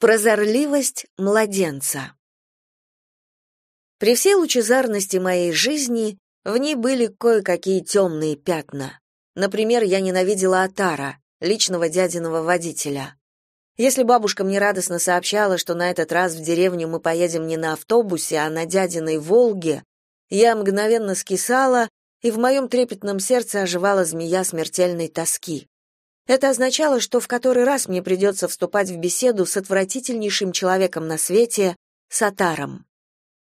Прозорливость младенца. При всей лучезарности моей жизни в ней были кое-какие темные пятна. Например, я ненавидела Атара, личного дядиного водителя. Если бабушка мне радостно сообщала, что на этот раз в деревню мы поедем не на автобусе, а на дядиной «Волге», я мгновенно скисала, и в моем трепетном сердце оживала змея смертельной тоски. Это означало, что в который раз мне придется вступать в беседу с отвратительнейшим человеком на свете, Сатаром.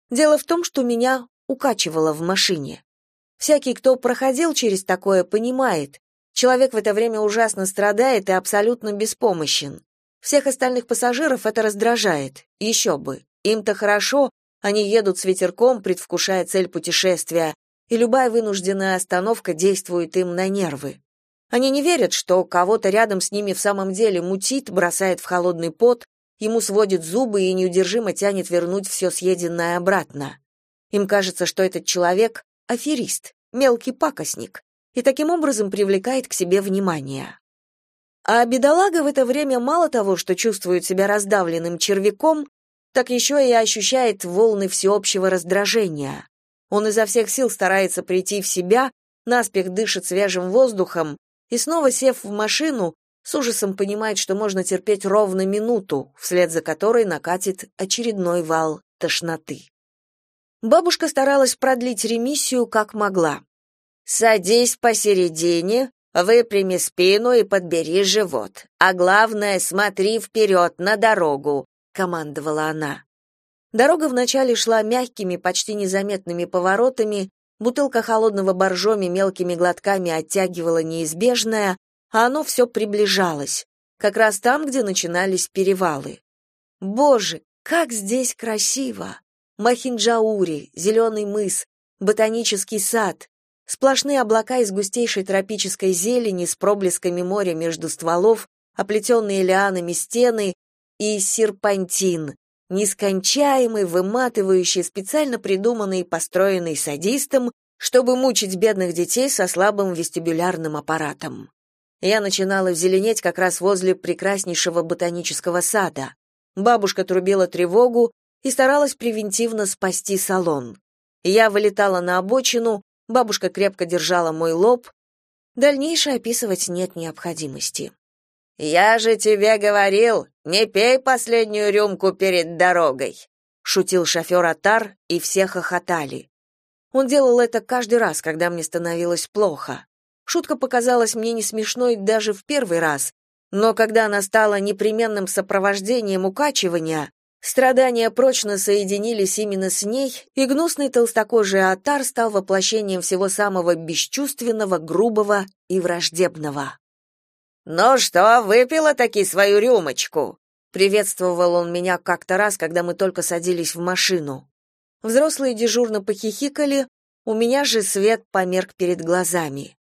Дело в том, что меня укачивало в машине. Всякий, кто проходил через такое, понимает, человек в это время ужасно страдает и абсолютно беспомощен. Всех остальных пассажиров это раздражает. Еще бы. Им-то хорошо, они едут с ветерком, предвкушая цель путешествия, и любая вынужденная остановка действует им на нервы. Они не верят, что кого-то рядом с ними в самом деле мутит, бросает в холодный пот, ему сводит зубы и неудержимо тянет вернуть все съеденное обратно. Им кажется, что этот человек — аферист, мелкий пакостник, и таким образом привлекает к себе внимание. А бедолага в это время мало того, что чувствует себя раздавленным червяком, так еще и ощущает волны всеобщего раздражения. Он изо всех сил старается прийти в себя, наспех дышит свежим воздухом и снова сев в машину, с ужасом понимает, что можно терпеть ровно минуту, вслед за которой накатит очередной вал тошноты. Бабушка старалась продлить ремиссию как могла. «Садись посередине, выпрями спину и подбери живот. А главное, смотри вперед, на дорогу», — командовала она. Дорога вначале шла мягкими, почти незаметными поворотами, Бутылка холодного боржоми мелкими глотками оттягивала неизбежное, а оно все приближалось, как раз там, где начинались перевалы. Боже, как здесь красиво! Махинджаури, зеленый мыс, ботанический сад, сплошные облака из густейшей тропической зелени с проблесками моря между стволов, оплетенные лианами стены и серпантин, нескончаемый, выматывающий, специально придуманный и построенный садистом, чтобы мучить бедных детей со слабым вестибулярным аппаратом. Я начинала зеленеть как раз возле прекраснейшего ботанического сада. Бабушка трубила тревогу и старалась превентивно спасти салон. Я вылетала на обочину, бабушка крепко держала мой лоб. Дальнейшее описывать нет необходимости. «Я же тебе говорил, не пей последнюю рюмку перед дорогой», — шутил шофер Атар, и все хохотали. Он делал это каждый раз, когда мне становилось плохо. Шутка показалась мне не смешной даже в первый раз, но когда она стала непременным сопровождением укачивания, страдания прочно соединились именно с ней, и гнусный толстокожий Атар стал воплощением всего самого бесчувственного, грубого и враждебного. «Ну что, выпила таки свою рюмочку?» Приветствовал он меня как-то раз, когда мы только садились в машину. Взрослые дежурно похихикали, у меня же свет померк перед глазами.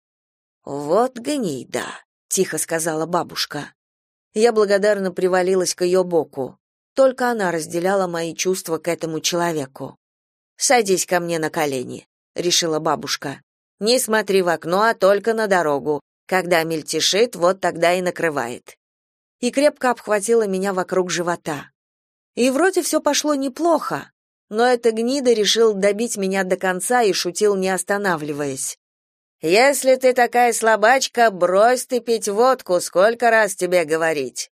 «Вот гнида», — тихо сказала бабушка. Я благодарно привалилась к ее боку. Только она разделяла мои чувства к этому человеку. «Садись ко мне на колени», — решила бабушка. «Не смотри в окно, а только на дорогу. Когда мельтешит, вот тогда и накрывает. И крепко обхватила меня вокруг живота. И вроде все пошло неплохо, но эта гнида решил добить меня до конца и шутил, не останавливаясь. «Если ты такая слабачка, брось ты пить водку, сколько раз тебе говорить?»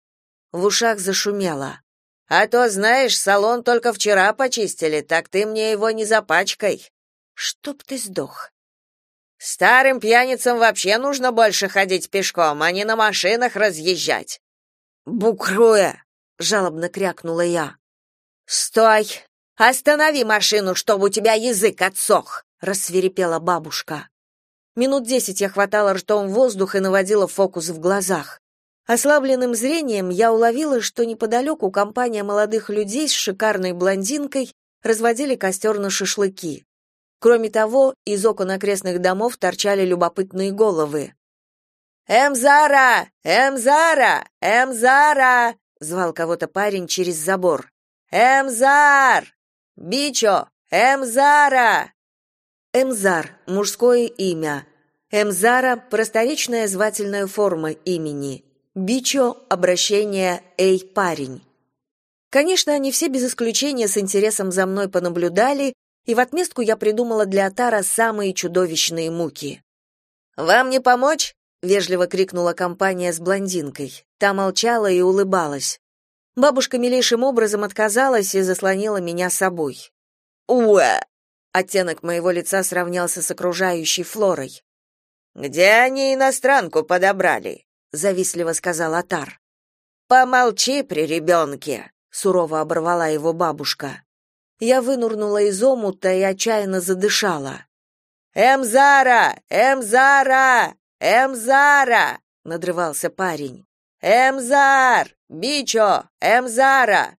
В ушах зашумело. «А то, знаешь, салон только вчера почистили, так ты мне его не запачкай». «Чтоб ты сдох», Старым пьяницам вообще нужно больше ходить пешком, а не на машинах разъезжать. Букруя, жалобно крякнула я. Стой! Останови машину, чтобы у тебя язык отсох, рассверепела бабушка. Минут десять я хватала ртом воздух и наводила фокус в глазах. Ослабленным зрением я уловила, что неподалеку компания молодых людей с шикарной блондинкой разводили костер на шашлыки. Кроме того, из окон окрестных домов торчали любопытные головы. «Эмзара! Эмзара! Эмзара!» — звал кого-то парень через забор. «Эмзар! Бичо! Эмзара!» Эмзар — мужское имя. Эмзара — просторечная звательная форма имени. Бичо — обращение «Эй, парень». Конечно, они все без исключения с интересом за мной понаблюдали, и в отместку я придумала для Атара самые чудовищные муки. «Вам не помочь?» — вежливо крикнула компания с блондинкой. Та молчала и улыбалась. Бабушка милейшим образом отказалась и заслонила меня собой. «Уэ!» — оттенок моего лица сравнялся с окружающей флорой. «Где они иностранку подобрали?» — завистливо сказал Атар. «Помолчи при ребенке!» — сурово оборвала его бабушка. Я вынурнула из омута и отчаянно задышала. «Эмзара! Эмзара! Эмзара!» — надрывался парень. «Эмзар! Бичо! Эмзара!»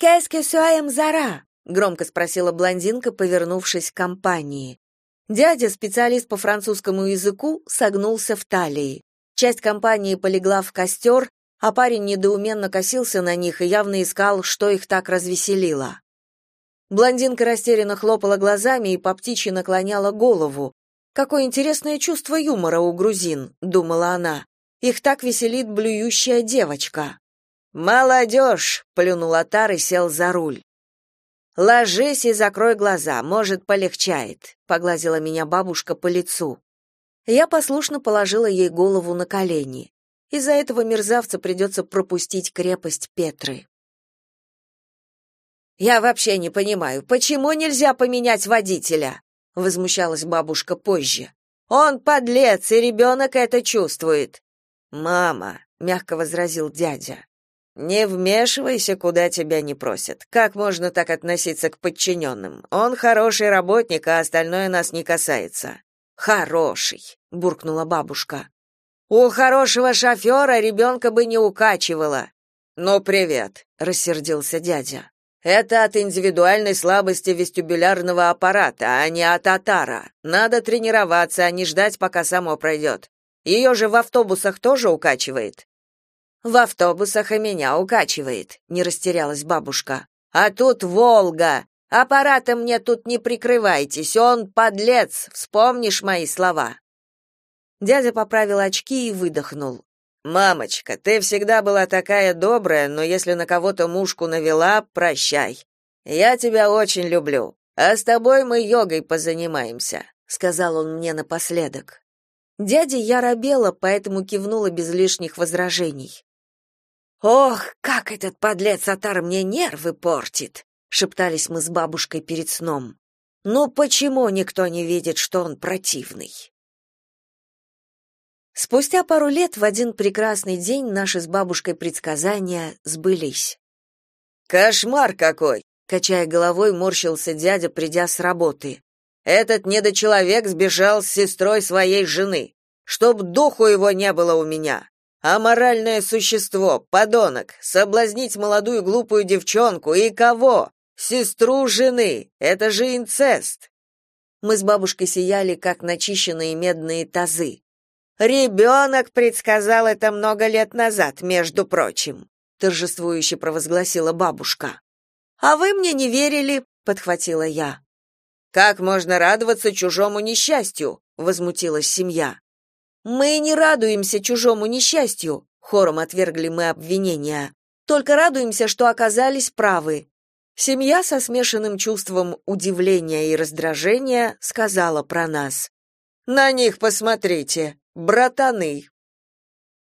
«Qu'est-ce que Эмзара?» — громко спросила блондинка, повернувшись к компании. Дядя, специалист по французскому языку, согнулся в талии. Часть компании полегла в костер, а парень недоуменно косился на них и явно искал, что их так развеселило. Блондинка растерянно хлопала глазами и по птичьи наклоняла голову. Какое интересное чувство юмора у грузин, думала она. Их так веселит блюющая девочка. Молодежь!» — плюнул Атар и сел за руль. Ложись и закрой глаза, может, полегчает, погладила меня бабушка по лицу. Я послушно положила ей голову на колени. Из-за этого мерзавца придется пропустить крепость Петры. Я вообще не понимаю, почему нельзя поменять водителя? возмущалась бабушка позже. Он подлец, и ребенок это чувствует. Мама, мягко возразил дядя. Не вмешивайся, куда тебя не просят. Как можно так относиться к подчиненным? Он хороший работник, а остальное нас не касается. Хороший, буркнула бабушка. У хорошего шофера ребенка бы не укачивало. Ну привет, рассердился дядя. Это от индивидуальной слабости вестибулярного аппарата, а не от атара. Надо тренироваться, а не ждать, пока само пройдет. Ее же в автобусах тоже укачивает. В автобусах и меня укачивает, не растерялась бабушка. А тут Волга. Аппаратом мне тут не прикрывайтесь, он подлец, вспомнишь мои слова. Дядя поправил очки и выдохнул. Мамочка, ты всегда была такая добрая, но если на кого-то мушку навела, прощай. Я тебя очень люблю. А с тобой мы йогой позанимаемся, сказал он мне напоследок. Дядя я робела, поэтому кивнула без лишних возражений. Ох, как этот подлец Атар мне нервы портит, шептались мы с бабушкой перед сном. Ну почему никто не видит, что он противный? Спустя пару лет в один прекрасный день наши с бабушкой предсказания сбылись. Кошмар какой, качая головой, морщился дядя, придя с работы. Этот недочеловек сбежал с сестрой своей жены, чтоб духу его не было у меня. Аморальное существо, подонок, соблазнить молодую глупую девчонку и кого? Сестру жены. Это же инцест. Мы с бабушкой сияли как начищенные медные тазы. «Ребенок предсказал это много лет назад, между прочим», торжествующе провозгласила бабушка. А вы мне не верили, подхватила я. Как можно радоваться чужому несчастью? возмутилась семья. Мы не радуемся чужому несчастью, хором отвергли мы обвинения. Только радуемся, что оказались правы. Семья со смешанным чувством удивления и раздражения сказала про нас: "На них посмотрите. Братаны,